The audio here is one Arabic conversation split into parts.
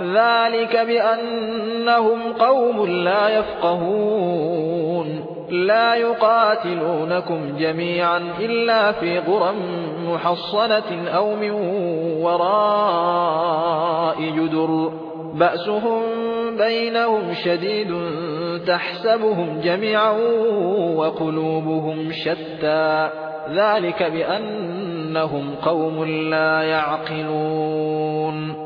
ذلك بأنهم قوم لا يفقهون. لا يقاتلونكم جميعا إلا في قرى محصنة أو من وراء جدر. بأسهم بينهم شديد تحسبهم جميعا وقلوبهم شتى. ذلك بأنهم قوم لا يعقلون.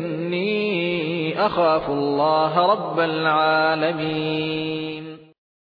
أخاف الله رب العالمين